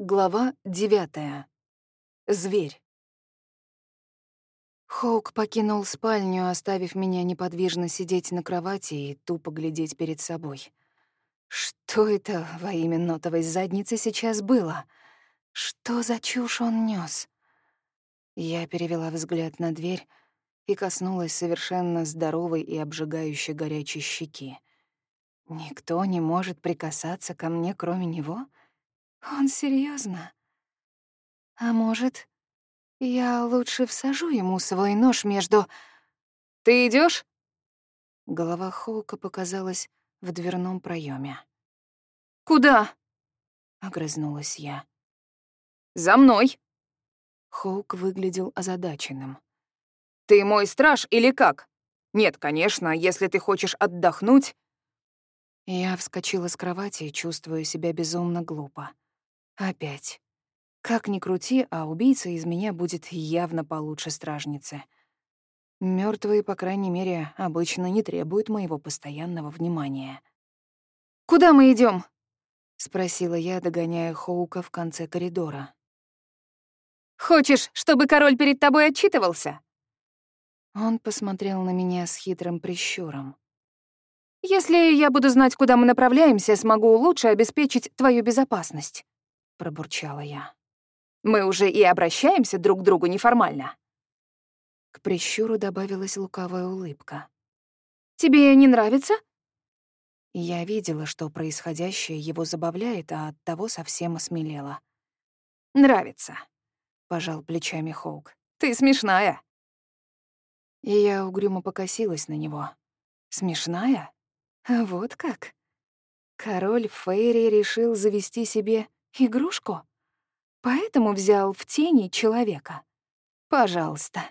Глава девятая. Зверь. Хоук покинул спальню, оставив меня неподвижно сидеть на кровати и тупо глядеть перед собой. Что это во имя нотовой задницы сейчас было? Что за чушь он нёс? Я перевела взгляд на дверь и коснулась совершенно здоровой и обжигающей горячей щеки. Никто не может прикасаться ко мне, кроме него — он серьезно? А может, я лучше всажу ему свой нож между... Ты идешь? Голова Хоука показалась в дверном проеме. «Куда?» — огрызнулась я. «За мной!» Хоук выглядел озадаченным. «Ты мой страж или как? Нет, конечно, если ты хочешь отдохнуть...» Я вскочила с кровати, чувствуя себя безумно глупо. Опять. Как ни крути, а убийца из меня будет явно получше стражницы. Мертвые, по крайней мере, обычно не требуют моего постоянного внимания. «Куда мы идем? спросила я, догоняя Хоука в конце коридора. «Хочешь, чтобы король перед тобой отчитывался?» Он посмотрел на меня с хитрым прищуром. «Если я буду знать, куда мы направляемся, смогу лучше обеспечить твою безопасность» пробурчала я. Мы уже и обращаемся друг к другу неформально. К прищуру добавилась лукавая улыбка. Тебе не нравится? Я видела, что происходящее его забавляет, а от того совсем осмелела. «Нравится», — пожал плечами Хоук. «Ты смешная». И я угрюмо покосилась на него. «Смешная? Вот как?» Король Фейри решил завести себе Игрушку? Поэтому взял в тени человека. Пожалуйста.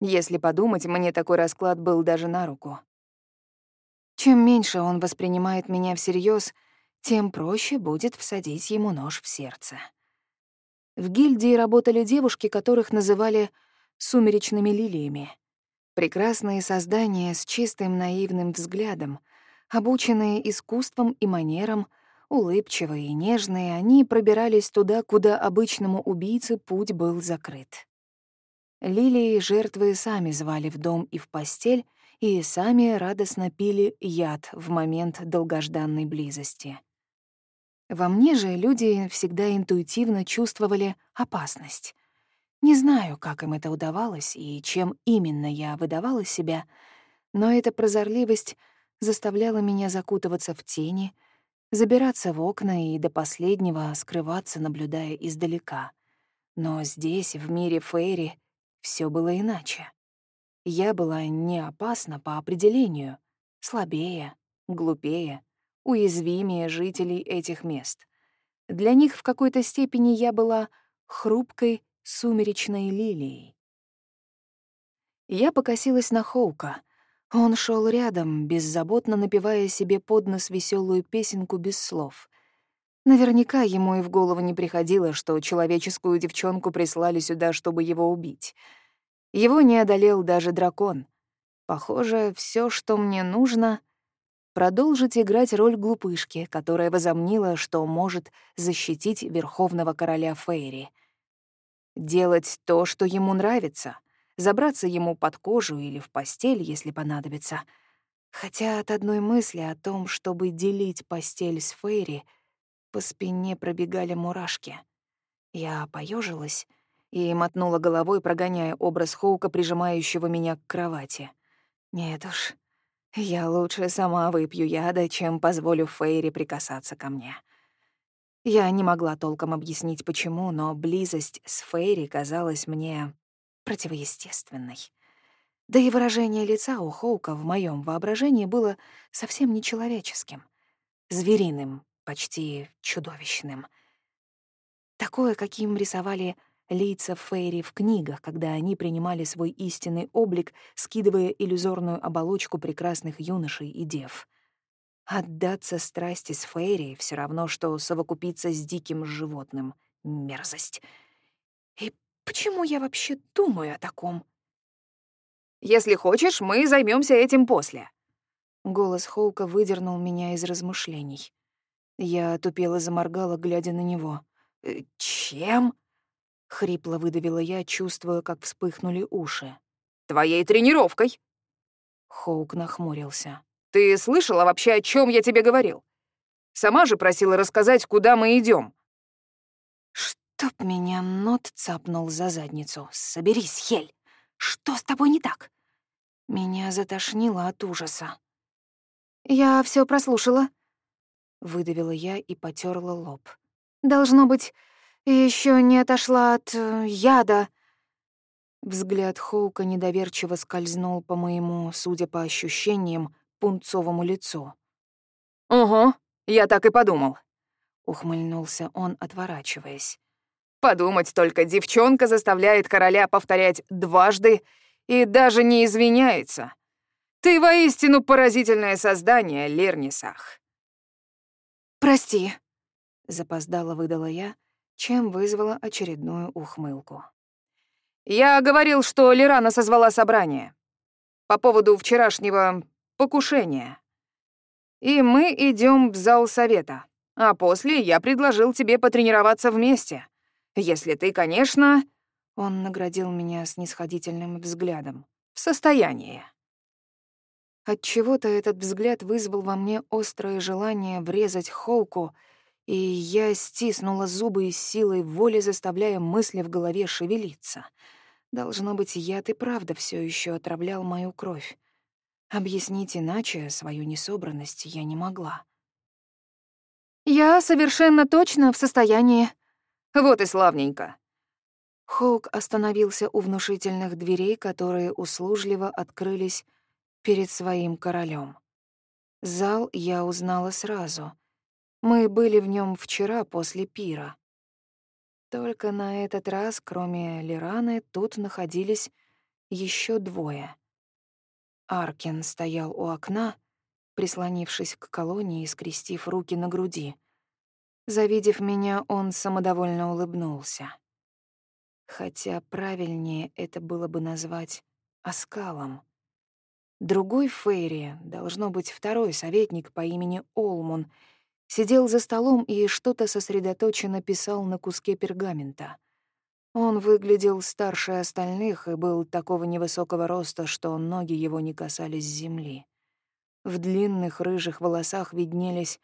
Если подумать, мне такой расклад был даже на руку. Чем меньше он воспринимает меня всерьез, тем проще будет всадить ему нож в сердце. В гильдии работали девушки, которых называли «сумеречными лилиями». Прекрасные создания с чистым наивным взглядом, обученные искусством и манерам — Улыбчивые и нежные, они пробирались туда, куда обычному убийце путь был закрыт. Лилии жертвы сами звали в дом и в постель, и сами радостно пили яд в момент долгожданной близости. Во мне же люди всегда интуитивно чувствовали опасность. Не знаю, как им это удавалось и чем именно я выдавала себя, но эта прозорливость заставляла меня закутываться в тени — забираться в окна и до последнего скрываться, наблюдая издалека. Но здесь, в мире Фейри, все было иначе. Я была не опасна по определению, слабее, глупее, уязвимее жителей этих мест. Для них в какой-то степени я была хрупкой сумеречной лилией. Я покосилась на Хоука — он шел рядом, беззаботно напевая себе под нос веселую песенку без слов. Наверняка ему и в голову не приходило, что человеческую девчонку прислали сюда, чтобы его убить. Его не одолел даже дракон. Похоже, все, что мне нужно — продолжить играть роль глупышки, которая возомнила, что может защитить верховного короля Фейри. Делать то, что ему нравится — забраться ему под кожу или в постель, если понадобится. Хотя от одной мысли о том, чтобы делить постель с Фейри, по спине пробегали мурашки. Я поежилась и мотнула головой, прогоняя образ Хоука, прижимающего меня к кровати. Нет уж, я лучше сама выпью яда, чем позволю Фейри прикасаться ко мне. Я не могла толком объяснить, почему, но близость с Фейри казалась мне противоестественной. Да и выражение лица у Хоука в моем воображении было совсем нечеловеческим, звериным, почти чудовищным. Такое, каким рисовали лица Фейри в книгах, когда они принимали свой истинный облик, скидывая иллюзорную оболочку прекрасных юношей и дев. Отдаться страсти с Фейри — все равно, что совокупиться с диким животным. Мерзость. Почему я вообще думаю о таком? Если хочешь, мы займемся этим после. Голос Хоука выдернул меня из размышлений. Я тупела заморгала, глядя на него. Э, «Чем?» — хрипло выдавила я, чувствуя, как вспыхнули уши. «Твоей тренировкой!» Хоук нахмурился. «Ты слышала вообще, о чем я тебе говорил? Сама же просила рассказать, куда мы идем. «Чтоб меня нот цапнул за задницу. Соберись, Хель! Что с тобой не так?» Меня затошнило от ужаса. «Я все прослушала», — выдавила я и потерла лоб. «Должно быть, еще не отошла от э, яда». Взгляд Хоука недоверчиво скользнул по моему, судя по ощущениям, пунцовому лицу. «Угу, я так и подумал», — ухмыльнулся он, отворачиваясь. «Подумать только, девчонка заставляет короля повторять дважды и даже не извиняется. Ты воистину поразительное создание, Лернисах». «Прости», — запоздало выдала я, чем вызвала очередную ухмылку. «Я говорил, что Лерана созвала собрание по поводу вчерашнего покушения. И мы идем в зал совета, а после я предложил тебе потренироваться вместе. Если ты, конечно...» Он наградил меня снисходительным взглядом. «В состоянии». Отчего-то этот взгляд вызвал во мне острое желание врезать Хоуку, и я стиснула зубы и силой воли, заставляя мысли в голове шевелиться. Должно быть, яд и правда все еще отравлял мою кровь. Объяснить иначе свою несобранность я не могла. «Я совершенно точно в состоянии». «Вот и славненько». Хоук остановился у внушительных дверей, которые услужливо открылись перед своим королем. Зал я узнала сразу. Мы были в нем вчера после пира. Только на этот раз, кроме Лираны, тут находились еще двое. Аркин стоял у окна, прислонившись к колонии и скрестив руки на груди. Завидев меня, он самодовольно улыбнулся. Хотя правильнее это было бы назвать оскалом. Другой Фейри, должно быть второй советник по имени Олмун, сидел за столом и что-то сосредоточенно писал на куске пергамента. Он выглядел старше остальных и был такого невысокого роста, что ноги его не касались земли. В длинных рыжих волосах виднелись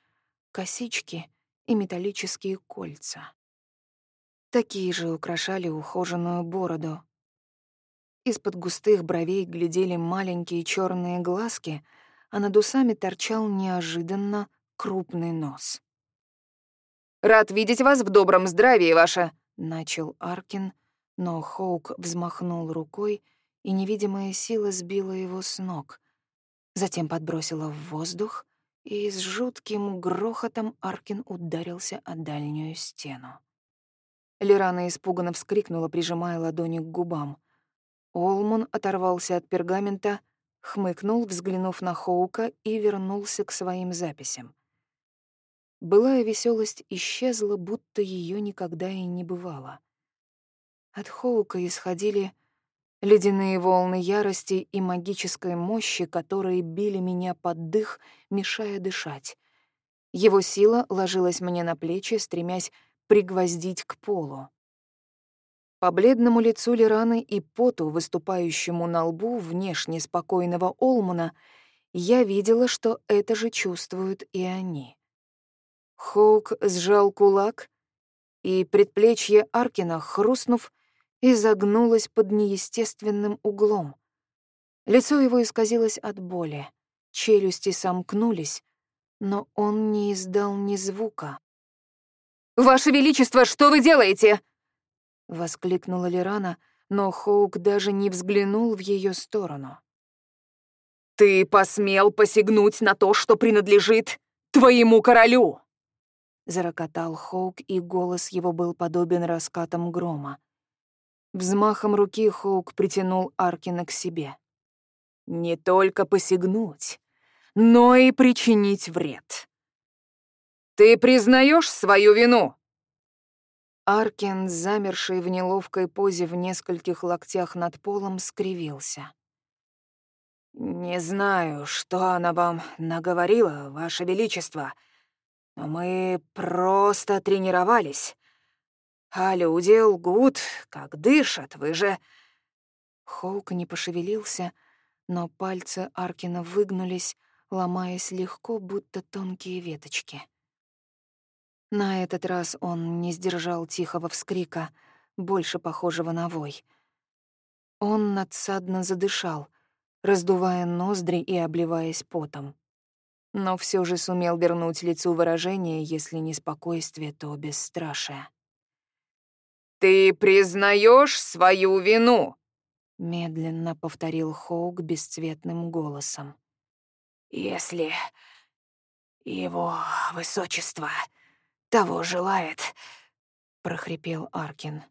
косички и металлические кольца. Такие же украшали ухоженную бороду, из-под густых бровей глядели маленькие черные глазки, а над усами торчал неожиданно крупный нос. «Рад видеть вас в добром здравии, ваша...» — начал Аркин, но Хоук взмахнул рукой, и невидимая сила сбила его с ног. Затем подбросила в воздух, и с жутким грохотом Аркин ударился о дальнюю стену. Лерана испуганно вскрикнула, прижимая ладони к губам. Олман оторвался от пергамента, хмыкнул, взглянув на Хоука, и вернулся к своим записям. Былая веселость исчезла, будто ее никогда и не бывало. От Хоука исходили ледяные волны ярости и магической мощи, которые били меня под дых, мешая дышать. Его сила ложилась мне на плечи, стремясь пригвоздить к полу. По бледному лицу Лираны и поту, выступающему на лбу внешне спокойного Олмана, я видела, что это же чувствуют и они. Хоук сжал кулак, и предплечье Аркина, хрустнув, изогнулось под неестественным углом. Лицо его исказилось от боли, челюсти сомкнулись, но он не издал ни звука. «Ваше Величество, что вы делаете?» — воскликнула Лирана, но Хоук даже не взглянул в ее сторону. «Ты посмел посягнуть на то, что принадлежит твоему королю!» Зарокотал Хоук, и голос его был подобен раскатам грома. Взмахом руки Хоук притянул Аркина к себе. «Не только посягнуть, но и причинить вред. Ты признаешь свою вину?» Аркен, замерший в неловкой позе в нескольких локтях над полом, скривился. «Не знаю, что она вам наговорила, Ваше Величество, но мы просто тренировались. А люди лгут, как дышат, вы же...» Хоук не пошевелился, но пальцы Аркина выгнулись, ломаясь легко, будто тонкие веточки. На этот раз он не сдержал тихого вскрика, больше похожего на вой. Он надсадно задышал, раздувая ноздри и обливаясь потом. Но все же сумел вернуть лицу выражение, если не спокойствие, то бесстрашие. «Ты признаешь свою вину?» — медленно повторил Хоук бесцветным голосом. «Если его высочество того желает», — прохрипел Аркин.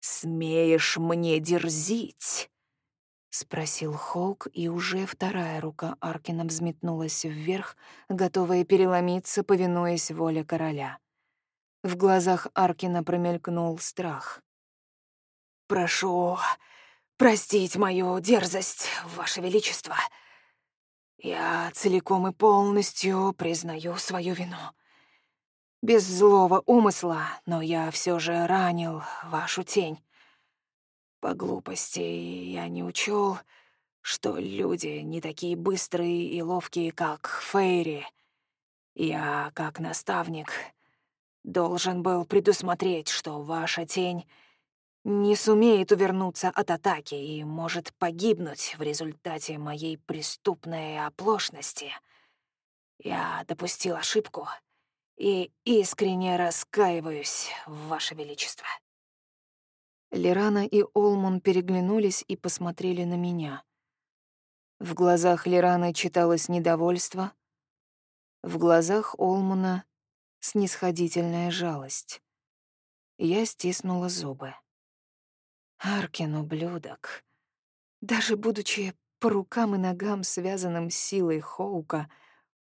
«Смеешь мне дерзить?» — спросил Хоук, и уже вторая рука Аркина взметнулась вверх, готовая переломиться, повинуясь воле короля. В глазах Аркина промелькнул страх. «Прошу простить мою дерзость, Ваше Величество. Я целиком и полностью признаю свою вину. Без злого умысла, но я все же ранил вашу тень. По глупости я не учел, что люди не такие быстрые и ловкие, как Фейри. Я, как наставник, должен был предусмотреть, что ваша тень не сумеет увернуться от атаки и может погибнуть в результате моей преступной оплошности. Я допустил ошибку и искренне раскаиваюсь, Ваше Величество. Лерана и Олмун переглянулись и посмотрели на меня. В глазах Лераны читалось недовольство, в глазах Олмуна — снисходительная жалость. Я стиснула зубы. Аркин — ублюдок. Даже будучи по рукам и ногам связанным силой Хоука,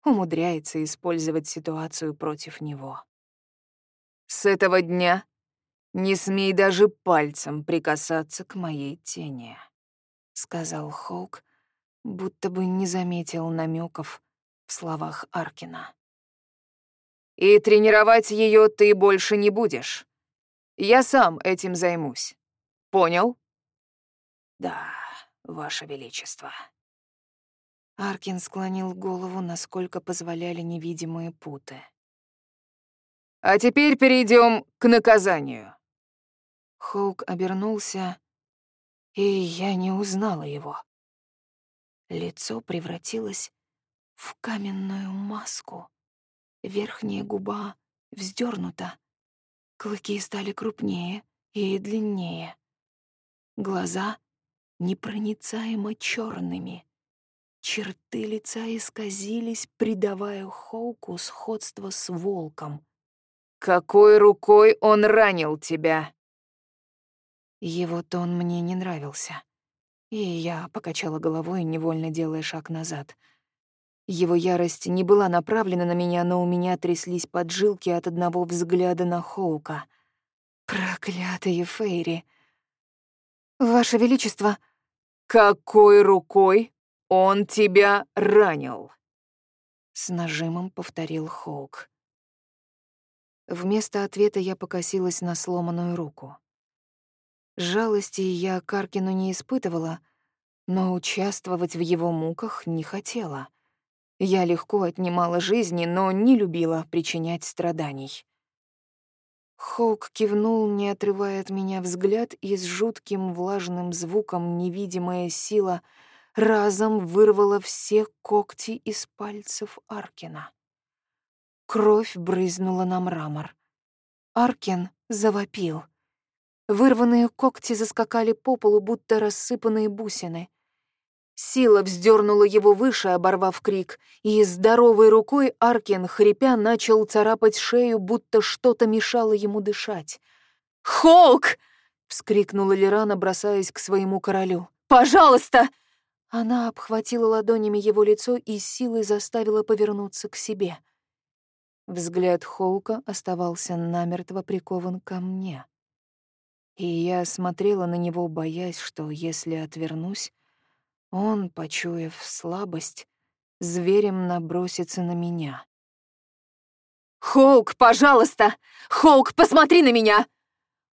умудряется использовать ситуацию против него. «С этого дня не смей даже пальцем прикасаться к моей тени», — сказал Хоук, будто бы не заметил намеков в словах Аркина. «И тренировать ее ты больше не будешь. Я сам этим займусь. Понял? Да, Ваше Величество. Аркин склонил голову, насколько позволяли невидимые путы. А теперь перейдем к наказанию. Хоук обернулся, и я не узнала его. Лицо превратилось в каменную маску. Верхняя губа вздернута, клыки стали крупнее и длиннее. Глаза непроницаемо черными. Черты лица исказились, придавая Хоуку сходство с волком. «Какой рукой он ранил тебя?» Его тон мне не нравился. И я покачала головой, невольно делая шаг назад. Его ярость не была направлена на меня, но у меня тряслись поджилки от одного взгляда на Хоука. Проклятые Фейри! «Ваше Величество!» «Какой рукой он тебя ранил?» С нажимом повторил Хоук. Вместо ответа я покосилась на сломанную руку. Жалости я Каркину не испытывала, но участвовать в его муках не хотела. Я легко отнимала жизни, но не любила причинять страданий. Хоук кивнул, не отрывая от меня взгляд, и с жутким влажным звуком невидимая сила разом вырвала все когти из пальцев Аркина. Кровь брызнула на мрамор. Аркин завопил. Вырванные когти заскакали по полу, будто рассыпанные бусины. Сила вздернула его выше, оборвав крик, и здоровой рукой Аркин, хрипя, начал царапать шею, будто что-то мешало ему дышать. «Холк!» — вскрикнула Лерана, бросаясь к своему королю. «Пожалуйста!» Она обхватила ладонями его лицо и силой заставила повернуться к себе. Взгляд Хоука оставался намертво прикован ко мне. И я смотрела на него, боясь, что если отвернусь, он, почуяв слабость, зверем набросится на меня. «Хоук, пожалуйста! Хоук, посмотри на меня!»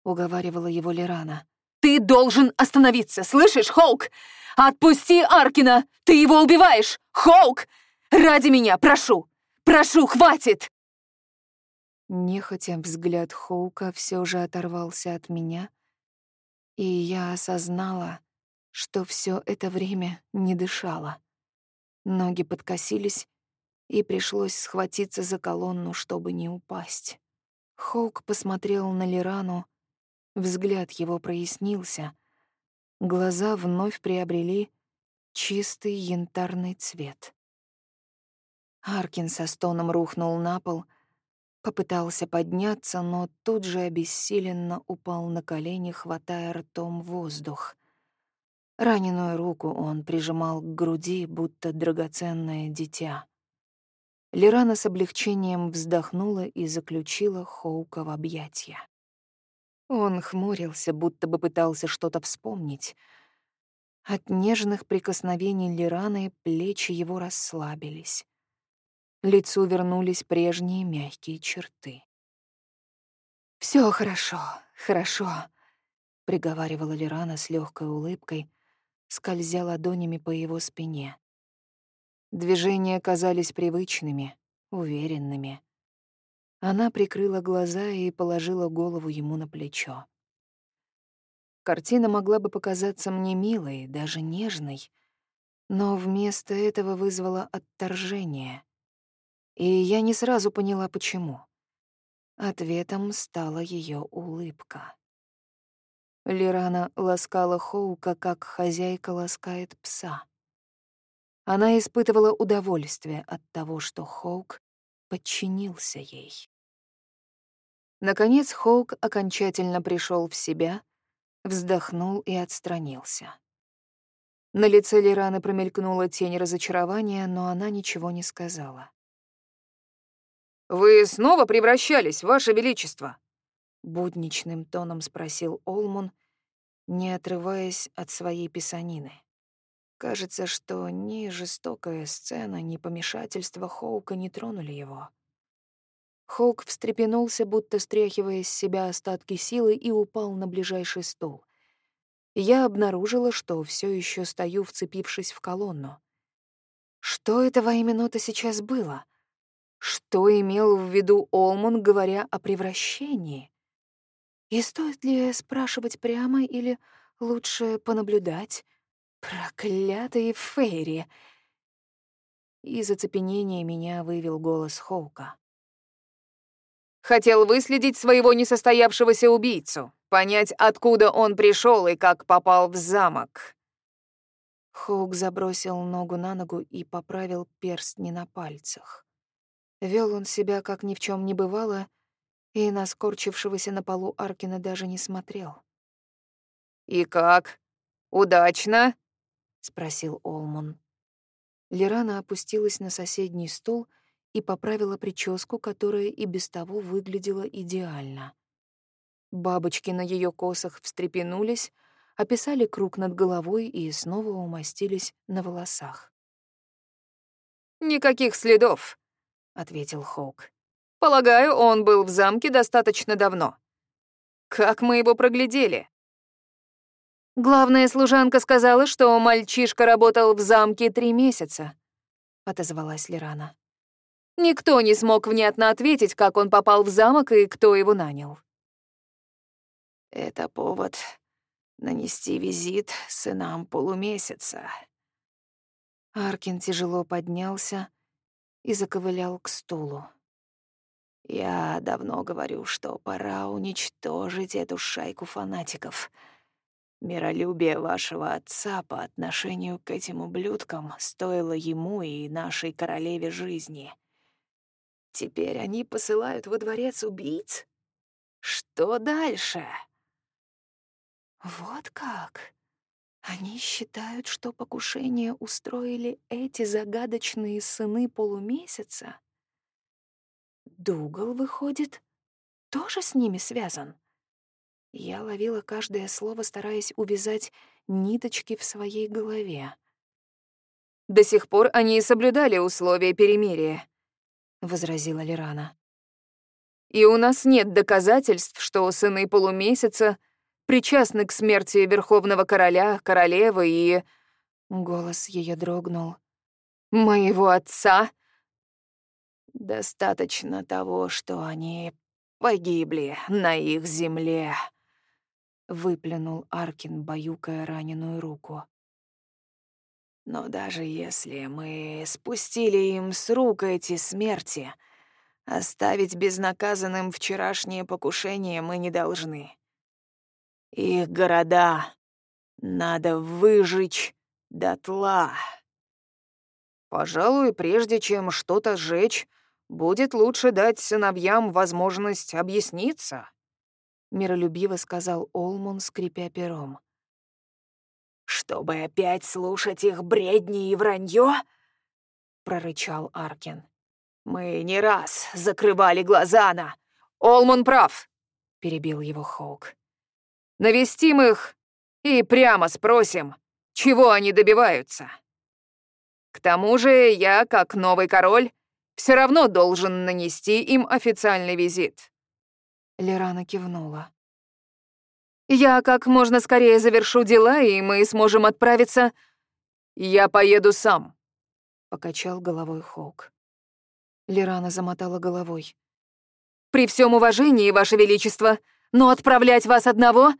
уговаривала его Лерана. «Ты должен остановиться, слышишь, Хоук? Отпусти Аркина! Ты его убиваешь! Хоук! Ради меня, прошу! Прошу, хватит!» Нехотя взгляд Хоука все же оторвался от меня, и я осознала, что все это время не дышала. Ноги подкосились, и пришлось схватиться за колонну, чтобы не упасть. Хоук посмотрел на Лирану, взгляд его прояснился, глаза вновь приобрели чистый янтарный цвет. Аркин со стоном рухнул на пол, попытался подняться, но тут же обессиленно упал на колени, хватая ртом воздух. Раненую руку он прижимал к груди, будто драгоценное дитя. Лерана с облегчением вздохнула и заключила Хоука в объятия. Он хмурился, будто бы пытался что-то вспомнить. От нежных прикосновений Лираны плечи его расслабились. Лицу вернулись прежние мягкие черты. Все хорошо, хорошо», — приговаривала Лирана с легкой улыбкой, скользя ладонями по его спине. Движения казались привычными, уверенными. Она прикрыла глаза и положила голову ему на плечо. Картина могла бы показаться мне милой, даже нежной, но вместо этого вызвала отторжение. И я не сразу поняла, почему. Ответом стала ее улыбка. Лирана ласкала Хоука, как хозяйка ласкает пса. Она испытывала удовольствие от того, что Хоук подчинился ей. Наконец Хоук окончательно пришел в себя, вздохнул и отстранился. На лице Лираны промелькнула тень разочарования, но она ничего не сказала. «Вы снова превращались, Ваше Величество?» Будничным тоном спросил Олмун, не отрываясь от своей писанины. Кажется, что ни жестокая сцена, ни помешательство Хоука не тронули его. Хоук встрепенулся, будто стряхивая из себя остатки силы, и упал на ближайший стул. Я обнаружила, что все еще стою, вцепившись в колонну. Что это во имя нота сейчас было? Что имел в виду Олмун, говоря о превращении? И стоит ли спрашивать прямо или лучше понаблюдать? Проклятые Фейри! Из оцепенения меня вывел голос Хоука. Хотел выследить своего несостоявшегося убийцу, понять, откуда он пришел и как попал в замок. Хоук забросил ногу на ногу и поправил перстни на пальцах. Вел он себя, как ни в чем не бывало, и на скорчившегося на полу Аркина даже не смотрел. «И как? Удачно?» — спросил Олмун. Лирана опустилась на соседний стул и поправила прическу, которая и без того выглядела идеально. Бабочки на ее косах встрепенулись, описали круг над головой и снова умостились на волосах. «Никаких следов», — ответил Хоук. «Полагаю, он был в замке достаточно давно. Как мы его проглядели?» Главная служанка сказала, что мальчишка работал в замке три месяца, отозвалась Лирана. Никто не смог внятно ответить, как он попал в замок и кто его нанял. Это повод нанести визит сынам полумесяца. Аркин тяжело поднялся и заковылял к стулу. Я давно говорю, что пора уничтожить эту шайку фанатиков — Миролюбие вашего отца по отношению к этим ублюдкам стоило ему и нашей королеве жизни. Теперь они посылают во дворец убийц? Что дальше? Вот как? Они считают, что покушение устроили эти загадочные сыны полумесяца? Дугал, выходит, тоже с ними связан? Я ловила каждое слово, стараясь увязать ниточки в своей голове. «До сих пор они и соблюдали условия перемирия», — возразила Лирана. И у нас нет доказательств, что сыны полумесяца причастны к смерти Верховного Короля, Королевы и... Голос ее дрогнул. Моего отца. Достаточно того, что они погибли на их земле. Выплюнул Аркин, баюкая раненую руку. Но даже если мы спустили им с рук эти смерти, оставить безнаказанным вчерашнее покушение мы не должны. Их города надо выжечь дотла. Пожалуй, прежде чем что-то сжечь, будет лучше дать сыновьям возможность объясниться, миролюбиво сказал Олмон, скрипя пером. «Чтобы опять слушать их бредни и вранье? прорычал Аркин. «Мы не раз закрывали глаза на...» «Олман прав», — перебил его Хоук. «Навестим их и прямо спросим, чего они добиваются. К тому же я, как новый король, все равно должен нанести им официальный визит». Лерана кивнула. Я как можно скорее завершу дела, и мы сможем отправиться. Я поеду сам, покачал головой Хоук. Лирана замотала головой. При всем уважении, Ваше Величество, но отправлять вас одного?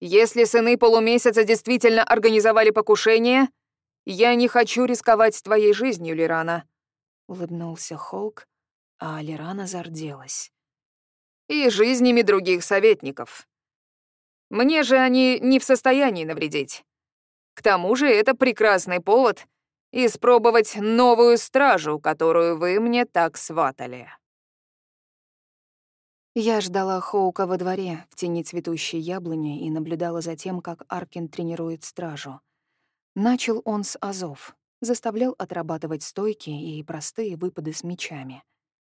Если сыны полумесяца действительно организовали покушение, я не хочу рисковать твоей жизнью, Лирана. Улыбнулся Хоук, а Лирана зарделась. И жизнями других советников. Мне же они не в состоянии навредить. К тому же это прекрасный повод испробовать новую стражу, которую вы мне так сватали. Я ждала Хоука во дворе, в тени цветущей яблони, и наблюдала за тем, как Аркин тренирует стражу. Начал он с азов, заставлял отрабатывать стойки и простые выпады с мечами.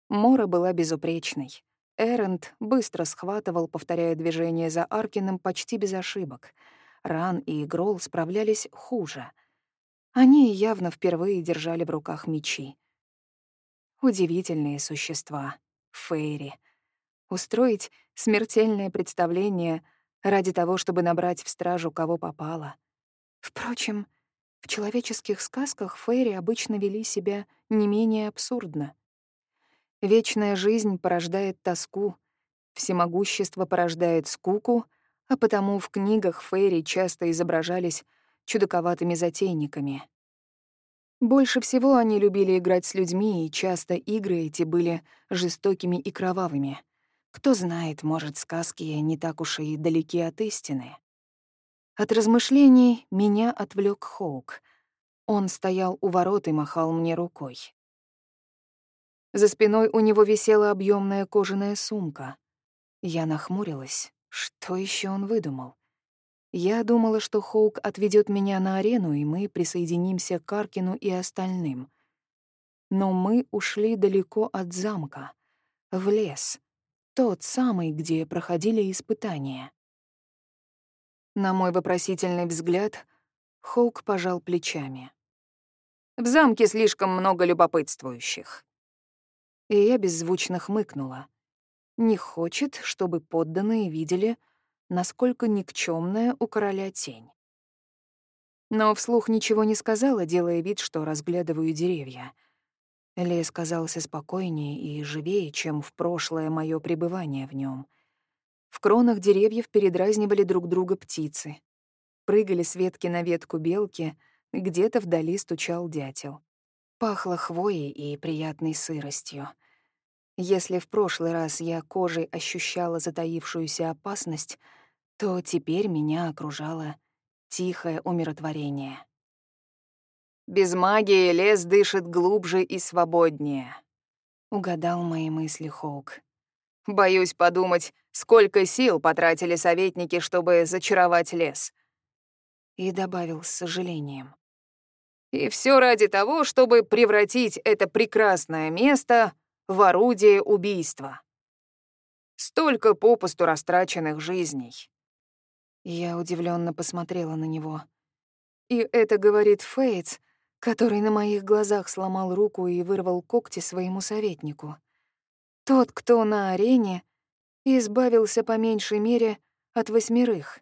Мора была безупречной. Эрент быстро схватывал, повторяя движения за Аркиным почти без ошибок. Ран и Грол справлялись хуже. Они явно впервые держали в руках мечи. Удивительные существа. Фейри. Устроить смертельное представление ради того, чтобы набрать в стражу кого попало. Впрочем, в человеческих сказках фейри обычно вели себя не менее абсурдно. Вечная жизнь порождает тоску, всемогущество порождает скуку, а потому в книгах Фейри часто изображались чудаковатыми затейниками. Больше всего они любили играть с людьми, и часто игры эти были жестокими и кровавыми. Кто знает, может, сказки не так уж и далеки от истины. От размышлений меня отвлек Хоук. Он стоял у ворот и махал мне рукой. За спиной у него висела объемная кожаная сумка. Я нахмурилась. Что еще он выдумал? Я думала, что Хоук отведет меня на арену, и мы присоединимся к Аркину и остальным. Но мы ушли далеко от замка, в лес, тот самый, где проходили испытания. На мой вопросительный взгляд Хоук пожал плечами. «В замке слишком много любопытствующих и я беззвучно хмыкнула. Не хочет, чтобы подданные видели, насколько никчемная у короля тень. Но вслух ничего не сказала, делая вид, что разглядываю деревья. Лес казался спокойнее и живее, чем в прошлое мое пребывание в нем. В кронах деревьев передразнивали друг друга птицы. Прыгали с ветки на ветку белки, где-то вдали стучал дятел. Пахло хвоей и приятной сыростью. Если в прошлый раз я кожей ощущала затаившуюся опасность, то теперь меня окружало тихое умиротворение. «Без магии лес дышит глубже и свободнее», — угадал мои мысли Хоук. «Боюсь подумать, сколько сил потратили советники, чтобы зачаровать лес». И добавил с сожалением. И все ради того, чтобы превратить это прекрасное место в орудие убийства. Столько попусту растраченных жизней. Я удивленно посмотрела на него. И это говорит Фейтс, который на моих глазах сломал руку и вырвал когти своему советнику. Тот, кто на арене, избавился по меньшей мере от восьмерых.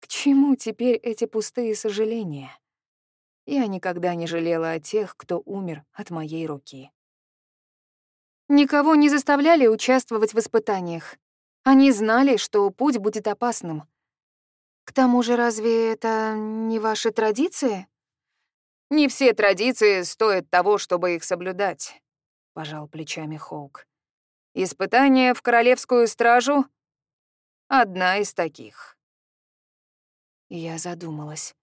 К чему теперь эти пустые сожаления? Я никогда не жалела о тех, кто умер от моей руки. Никого не заставляли участвовать в испытаниях. Они знали, что путь будет опасным. К тому же, разве это не ваши традиции? Не все традиции стоят того, чтобы их соблюдать, пожал плечами Хоук. Испытание в королевскую стражу — одна из таких. Я задумалась.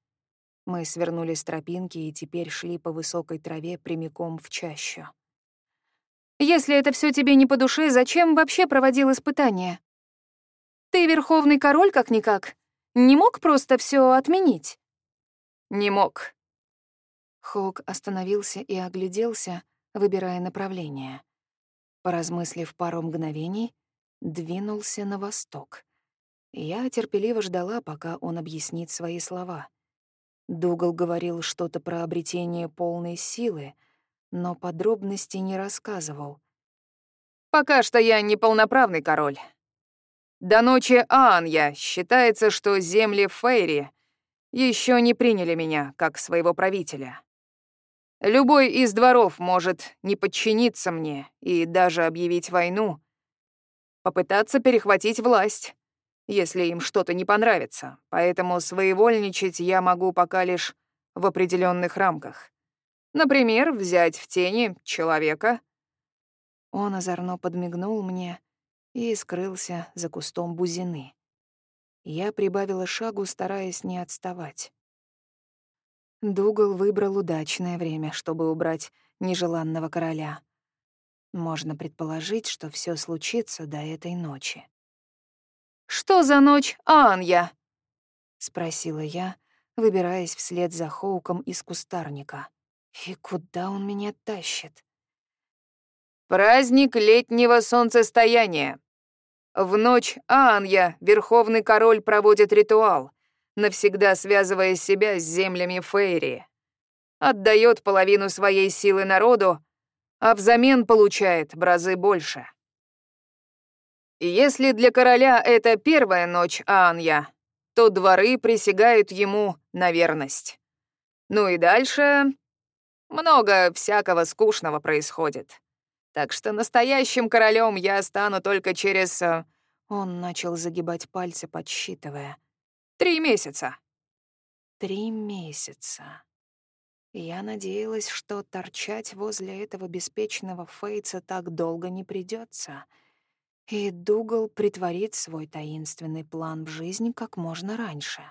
Мы свернули с тропинки и теперь шли по высокой траве прямиком в чащу. «Если это все тебе не по душе, зачем вообще проводил испытание? Ты верховный король как-никак. Не мог просто все отменить?» «Не мог». Хоук остановился и огляделся, выбирая направление. Поразмыслив пару мгновений, двинулся на восток. Я терпеливо ждала, пока он объяснит свои слова. Дугал говорил что-то про обретение полной силы, но подробностей не рассказывал. «Пока что я не полноправный король. До ночи Аанья считается, что земли Фейри еще не приняли меня как своего правителя. Любой из дворов может не подчиниться мне и даже объявить войну, попытаться перехватить власть, если им что-то не понравится. Поэтому своевольничать я могу пока лишь в определенных рамках. Например, взять в тени человека. Он озорно подмигнул мне и скрылся за кустом бузины. Я прибавила шагу, стараясь не отставать. Дугал выбрал удачное время, чтобы убрать нежеланного короля. Можно предположить, что все случится до этой ночи. «Что за ночь, Анья?» — спросила я, выбираясь вслед за Хоуком из кустарника. И куда он меня тащит? «Праздник летнего солнцестояния. В ночь Анья Верховный Король проводит ритуал, навсегда связывая себя с землями Фейри. Отдает половину своей силы народу, а взамен получает в разы больше. Если для короля это первая ночь Анья, то дворы присягают ему на верность. Ну и дальше много всякого скучного происходит. Так что настоящим королем я стану только через... Э, Он начал загибать пальцы, подсчитывая — Три месяца. Три месяца. Я надеялась, что торчать возле этого беспечного Фейтса так долго не придется, и Дугал притворит свой таинственный план в жизнь как можно раньше.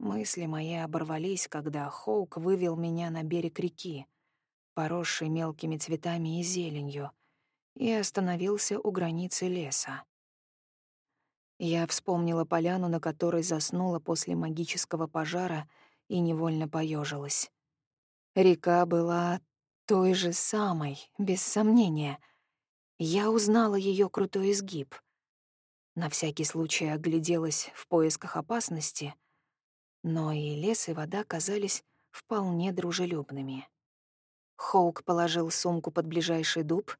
Мысли мои оборвались, когда Хоук вывел меня на берег реки, поросший мелкими цветами и зеленью, и остановился у границы леса. Я вспомнила поляну, на которой заснула после магического пожара, и невольно поежилась. Река была той же самой, без сомнения. Я узнала ее крутой изгиб. На всякий случай огляделась в поисках опасности, но и лес, и вода казались вполне дружелюбными. Хоук положил сумку под ближайший дуб,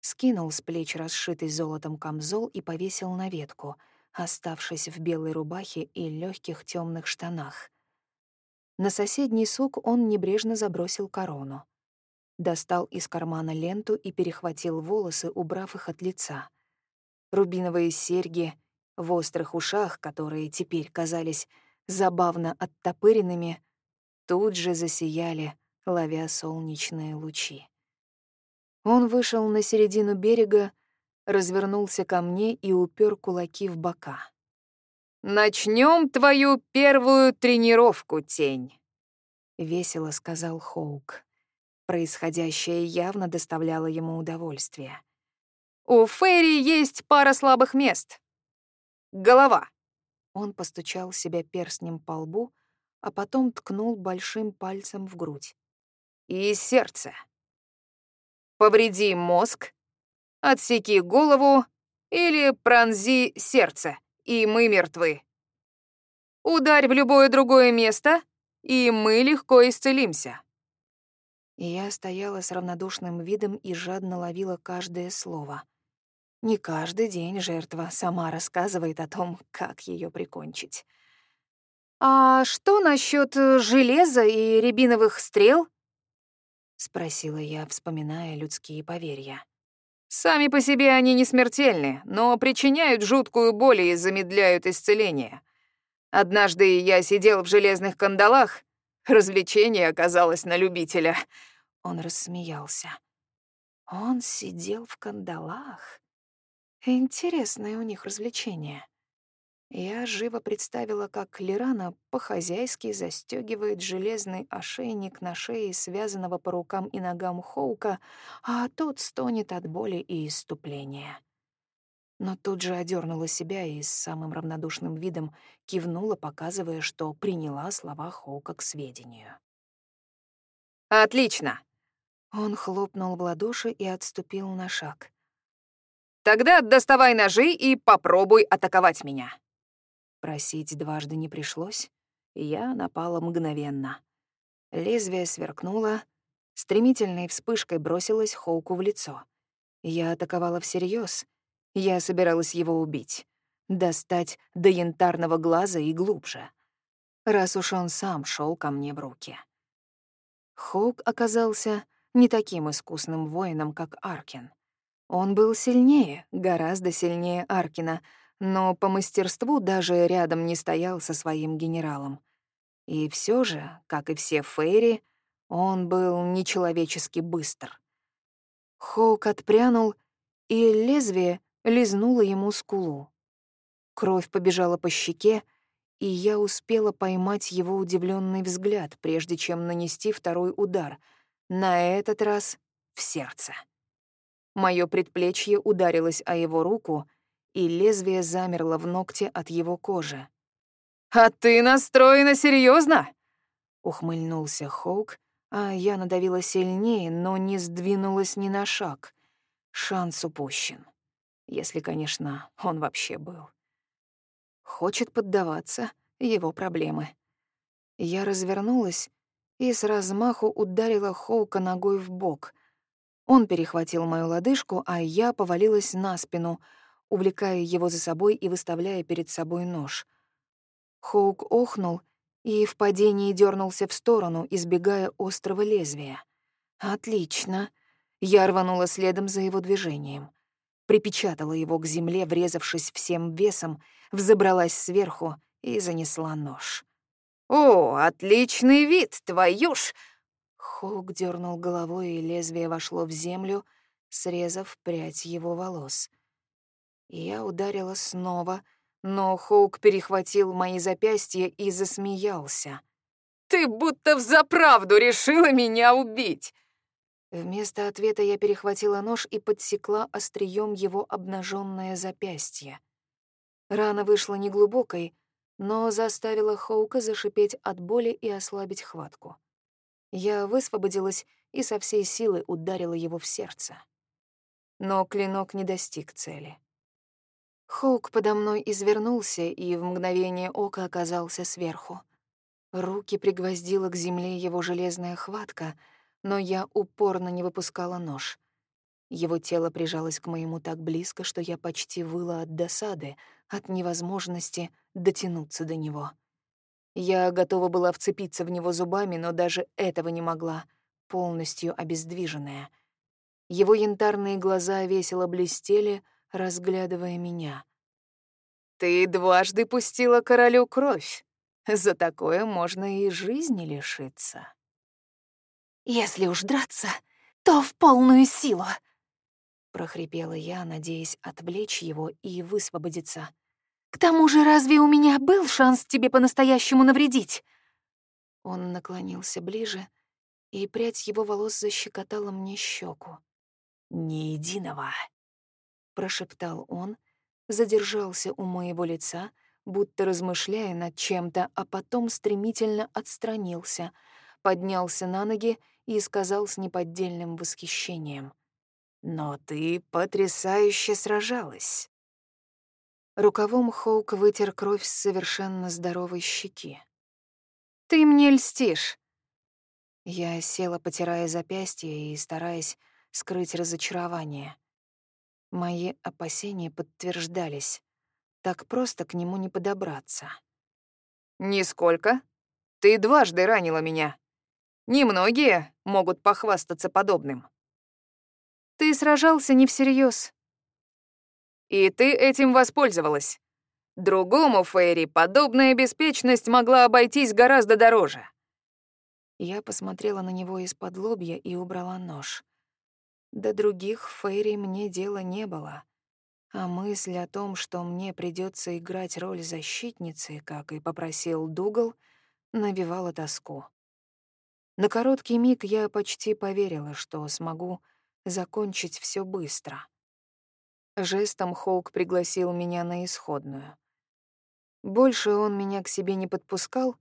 скинул с плеч расшитый золотом камзол и повесил на ветку — оставшись в белой рубахе и легких темных штанах. На соседний сук он небрежно забросил корону. Достал из кармана ленту и перехватил волосы, убрав их от лица. Рубиновые серьги в острых ушах, которые теперь казались забавно оттопыренными, тут же засияли, ловя солнечные лучи. Он вышел на середину берега, развернулся ко мне и упер кулаки в бока. Начнем твою первую тренировку, тень», — весело сказал Хоук. Происходящее явно доставляло ему удовольствие. «У Ферри есть пара слабых мест. Голова». Он постучал себя перстнем по лбу, а потом ткнул большим пальцем в грудь. «И сердце. Повреди мозг, отсеки голову или пронзи сердце, и мы мертвы. Ударь в любое другое место, и мы легко исцелимся. Я стояла с равнодушным видом и жадно ловила каждое слово. Не каждый день жертва сама рассказывает о том, как ее прикончить. «А что насчет э, железа и рябиновых стрел?» — спросила я, вспоминая людские поверья. «Сами по себе они не смертельны, но причиняют жуткую боль и замедляют исцеление. Однажды я сидел в железных кандалах. Развлечение оказалось на любителя». Он рассмеялся. Он сидел в кандалах? Интересное у них развлечение. Я живо представила, как Лирана по-хозяйски застегивает железный ошейник на шее связанного по рукам и ногам Хоука, а тот стонет от боли и иступления. Но тут же одернула себя и с самым равнодушным видом кивнула, показывая, что приняла слова Хоука к сведению. «Отлично!» Он хлопнул в ладоши и отступил на шаг. «Тогда доставай ножи и попробуй атаковать меня». Просить дважды не пришлось, я напала мгновенно. Лезвие сверкнуло, стремительной вспышкой бросилась Хоуку в лицо. Я атаковала всерьез. Я собиралась его убить, достать до янтарного глаза и глубже, раз уж он сам шел ко мне в руки. Хоук оказался не таким искусным воином, как Аркин. Он был сильнее, гораздо сильнее Аркина — но по мастерству даже рядом не стоял со своим генералом. И все же, как и все Фейри, он был нечеловечески быстр. Хоук отпрянул, и лезвие лизнуло ему скулу. Кровь побежала по щеке, и я успела поймать его удивленный взгляд, прежде чем нанести второй удар, на этот раз в сердце. Моё предплечье ударилось о его руку — и лезвие замерло в ногте от его кожи. «А ты настроена серьезно? ухмыльнулся Хоук, а я надавила сильнее, но не сдвинулась ни на шаг. Шанс упущен. Если, конечно, он вообще был. Хочет поддаваться — его проблемы. Я развернулась и с размаху ударила Хоука ногой в бок. Он перехватил мою лодыжку, а я повалилась на спину — увлекая его за собой и выставляя перед собой нож. Хоук охнул и в падении дернулся в сторону, избегая острого лезвия. «Отлично!» Я рванула следом за его движением. Припечатала его к земле, врезавшись всем весом, взобралась сверху и занесла нож. «О, отличный вид, твою ж!» Хоук дернул головой, и лезвие вошло в землю, срезав прядь его волос. Я ударила снова, но Хоук перехватил мои запястья и засмеялся. «Ты будто взаправду решила меня убить!» Вместо ответа я перехватила нож и подсекла острием его обнаженное запястье. Рана вышла неглубокой, но заставила Хоука зашипеть от боли и ослабить хватку. Я высвободилась и со всей силы ударила его в сердце. Но клинок не достиг цели. Хоук подо мной извернулся и в мгновение ока оказался сверху. Руки пригвоздила к земле его железная хватка, но я упорно не выпускала нож. Его тело прижалось к моему так близко, что я почти выла от досады, от невозможности дотянуться до него. Я готова была вцепиться в него зубами, но даже этого не могла, полностью обездвиженная. Его янтарные глаза весело блестели, разглядывая меня. «Ты дважды пустила королю кровь. За такое можно и жизни лишиться». «Если уж драться, то в полную силу!» прохрипела я, надеясь отвлечь его и высвободиться. «К тому же разве у меня был шанс тебе по-настоящему навредить?» Он наклонился ближе, и прядь его волос защекотала мне щеку. «Ни единого!» Прошептал он, задержался у моего лица, будто размышляя над чем-то, а потом стремительно отстранился, поднялся на ноги и сказал с неподдельным восхищением. «Но ты потрясающе сражалась». Рукавом Хоук вытер кровь с совершенно здоровой щеки. «Ты мне льстишь». Я села, потирая запястье и стараясь скрыть разочарование. Мои опасения подтверждались. Так просто к нему не подобраться. «Нисколько. Ты дважды ранила меня. Немногие могут похвастаться подобным». «Ты сражался не всерьез. «И ты этим воспользовалась. Другому Фейри подобная беспечность могла обойтись гораздо дороже». Я посмотрела на него из-под лобья и убрала нож. До других Фейри мне дела не было. А мысль о том, что мне придется играть роль защитницы, как и попросил Дугал, навевала тоску. На короткий миг я почти поверила, что смогу закончить все быстро. Жестом Хоук пригласил меня на исходную. Больше он меня к себе не подпускал,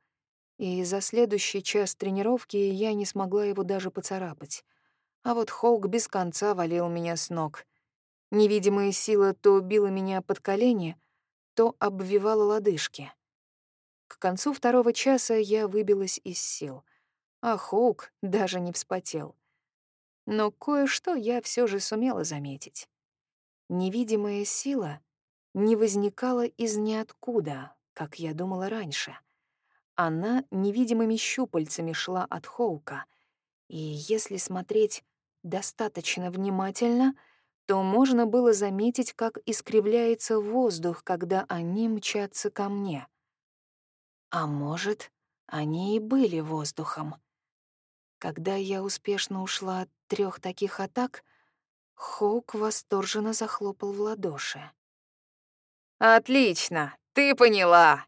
и за следующий час тренировки я не смогла его даже поцарапать. А вот Хоук без конца валил меня с ног. Невидимая сила то била меня под колени, то обвивала лодыжки. К концу второго часа я выбилась из сил, а Хоук даже не вспотел. Но кое-что я все же сумела заметить. Невидимая сила не возникала из ниоткуда, как я думала раньше. Она невидимыми щупальцами шла от Хоука, и если смотреть достаточно внимательно, то можно было заметить, как искривляется воздух, когда они мчатся ко мне. А может, они и были воздухом. Когда я успешно ушла от трех таких атак, Хоук восторженно захлопал в ладоши. «Отлично! Ты поняла!»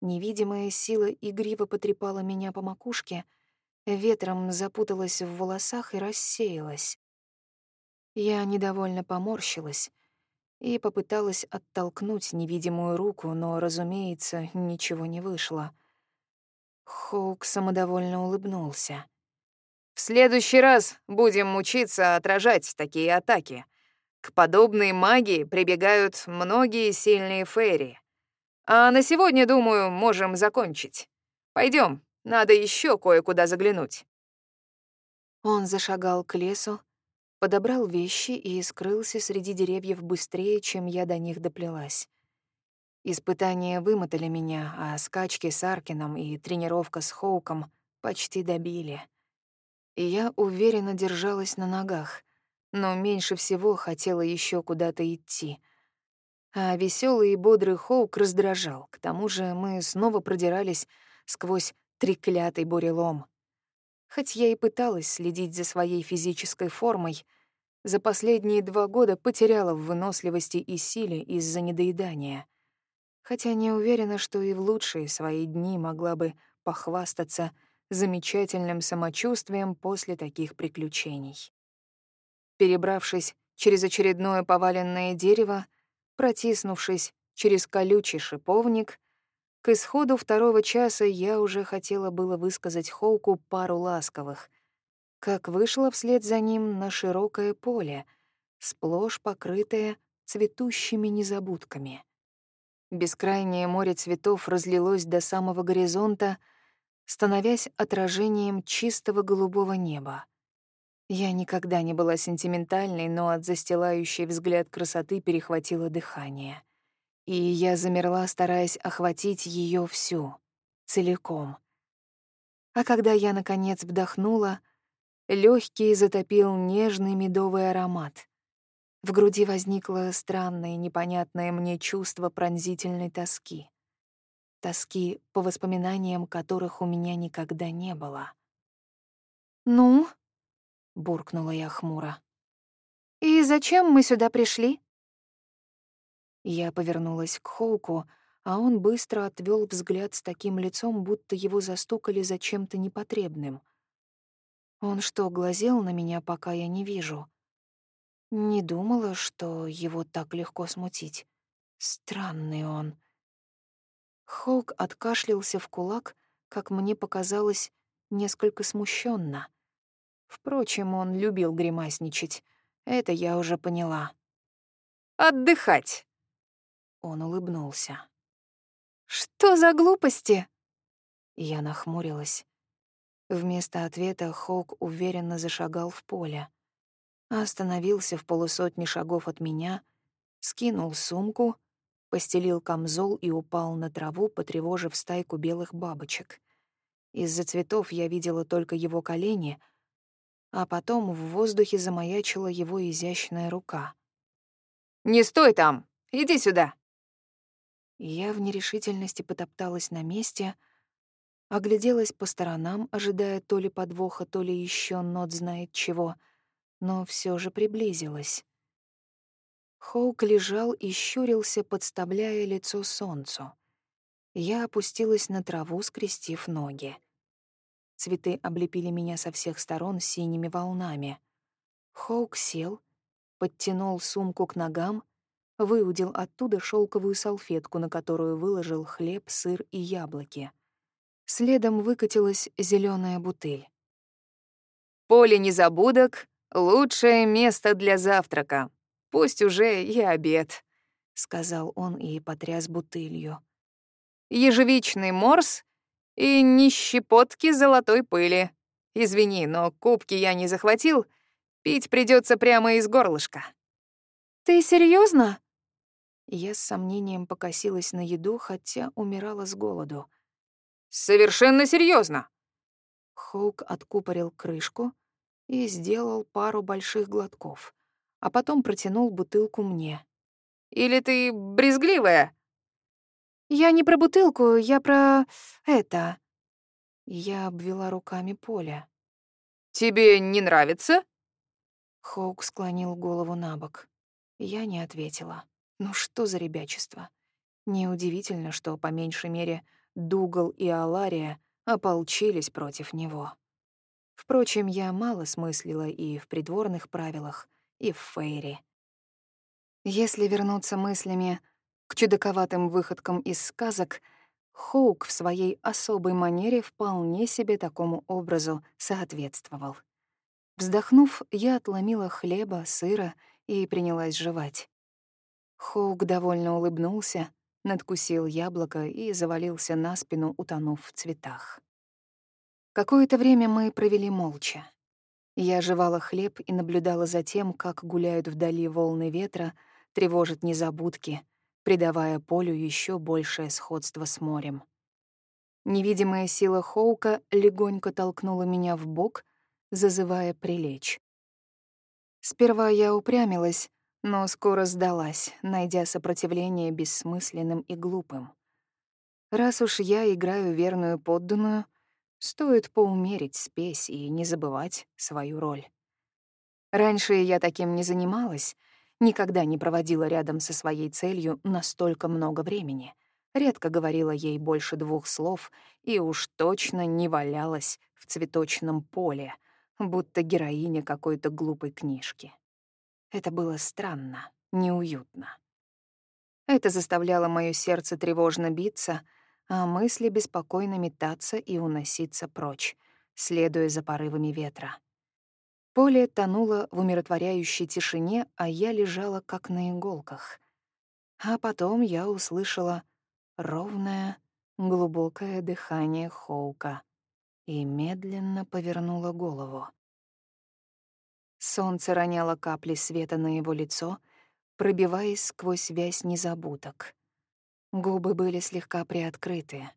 Невидимая сила игриво потрепала меня по макушке — ветром запуталась в волосах и рассеялась. Я недовольно поморщилась и попыталась оттолкнуть невидимую руку, но, разумеется, ничего не вышло. Хоук самодовольно улыбнулся. «В следующий раз будем учиться отражать такие атаки. К подобной магии прибегают многие сильные фейри. А на сегодня, думаю, можем закончить. Пойдем, надо еще кое-куда заглянуть». Он зашагал к лесу, подобрал вещи и скрылся среди деревьев быстрее, чем я до них доплелась. Испытания вымотали меня, а скачки с Аркином и тренировка с Хоуком почти добили. И я уверенно держалась на ногах, но меньше всего хотела еще куда-то идти. А веселый и бодрый Хоук раздражал. К тому же мы снова продирались сквозь Треклятый бурелом. Хоть я и пыталась следить за своей физической формой, за последние два года потеряла в выносливости и силе из-за недоедания. Хотя не уверена, что и в лучшие свои дни могла бы похвастаться замечательным самочувствием после таких приключений. Перебравшись через очередное поваленное дерево, протиснувшись через колючий шиповник, к исходу второго часа я уже хотела было высказать Хоуку пару ласковых, как вышла вслед за ним на широкое поле, сплошь покрытое цветущими незабудками. Бескрайнее море цветов разлилось до самого горизонта, становясь отражением чистого голубого неба. Я никогда не была сентиментальной, но от застилающей взгляд красоты перехватило дыхание и я замерла, стараясь охватить ее всю, целиком. А когда я, наконец, вдохнула, легкий затопил нежный медовый аромат. В груди возникло странное, непонятное мне чувство пронзительной тоски. Тоски, по воспоминаниям которых у меня никогда не было. «Ну?» — буркнула я хмуро. «И зачем мы сюда пришли?» Я повернулась к Хоуку, а он быстро отвел взгляд с таким лицом, будто его застукали за чем-то непотребным. Он что, глазел на меня, пока я не вижу? Не думала, что его так легко смутить. Странный он. Хоук откашлялся в кулак, как мне показалось, несколько смущенно. Впрочем, он любил гримасничать. Это я уже поняла. «Отдыхать!» Он улыбнулся. «Что за глупости?» Я нахмурилась. Вместо ответа Хоук уверенно зашагал в поле. Остановился в полусотни шагов от меня, скинул сумку, постелил камзол и упал на траву, потревожив стайку белых бабочек. Из-за цветов я видела только его колени, а потом в воздухе замаячила его изящная рука. «Не стой там! Иди сюда!» Я в нерешительности потопталась на месте, огляделась по сторонам, ожидая то ли подвоха, то ли еще нот знает чего, но все же приблизилась. Хоук лежал и щурился, подставляя лицо солнцу. Я опустилась на траву, скрестив ноги. Цветы облепили меня со всех сторон синими волнами. Хоук сел, подтянул сумку к ногам — выудил оттуда шелковую салфетку, на которую выложил хлеб, сыр и яблоки. Следом выкатилась зеленая бутыль. «Поле незабудок — лучшее место для завтрака. Пусть уже и обед», — сказал он и потряс бутылью. «Ежевичный морс и ни щепотки золотой пыли. Извини, но кубки я не захватил, пить придется прямо из горлышка». «Ты серьезно? Я с сомнением покосилась на еду, хотя умирала с голоду. «Совершенно серьезно. Хоук откупорил крышку и сделал пару больших глотков, а потом протянул бутылку мне. «Или ты брезгливая?» «Я не про бутылку, я про... это...» Я обвела руками поле. «Тебе не нравится?» Хоук склонил голову на бок. Я не ответила. Ну что за ребячество? Неудивительно, что, по меньшей мере, Дугал и Алария ополчились против него. Впрочем, я мало смыслила и в придворных правилах, и в Фейре. Если вернуться мыслями к чудаковатым выходкам из сказок, Хоук в своей особой манере вполне себе такому образу соответствовал. Вздохнув, я отломила хлеба, сыра и принялась жевать. Хоук довольно улыбнулся, надкусил яблоко и завалился на спину, утонув в цветах. Какое-то время мы провели молча. Я жевала хлеб и наблюдала за тем, как гуляют вдали волны ветра, тревожат незабудки, придавая полю еще большее сходство с морем. Невидимая сила Хоука легонько толкнула меня в бок, зазывая прилечь. Сперва я упрямилась, но скоро сдалась, найдя сопротивление бессмысленным и глупым. Раз уж я играю верную подданную, стоит поумерить спесь и не забывать свою роль. Раньше я таким не занималась, никогда не проводила рядом со своей целью настолько много времени, редко говорила ей больше двух слов и уж точно не валялась в цветочном поле, будто героиня какой-то глупой книжки. Это было странно, неуютно. Это заставляло моё сердце тревожно биться, а мысли беспокойно метаться и уноситься прочь, следуя за порывами ветра. Поле тонуло в умиротворяющей тишине, а я лежала как на иголках. А потом я услышала ровное, глубокое дыхание Хоука и медленно повернула голову. Солнце роняло капли света на его лицо, пробиваясь сквозь вязь незабудок. Губы были слегка приоткрыты.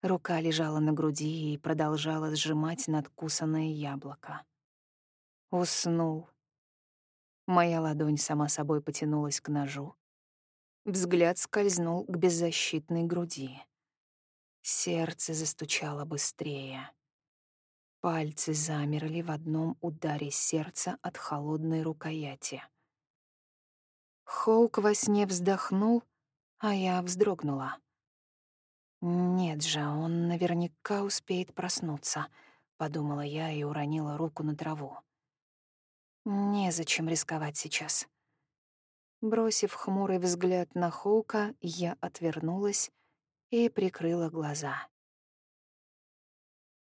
Рука лежала на груди и продолжала сжимать надкусанное яблоко. Уснул. Моя ладонь сама собой потянулась к ножу. Взгляд скользнул к беззащитной груди. Сердце застучало быстрее. Пальцы замерли в одном ударе сердца от холодной рукояти. Хоук во сне вздохнул, а я вздрогнула. «Нет же, он наверняка успеет проснуться», — подумала я и уронила руку на траву. «Незачем рисковать сейчас». Бросив хмурый взгляд на Хоука, я отвернулась и прикрыла глаза.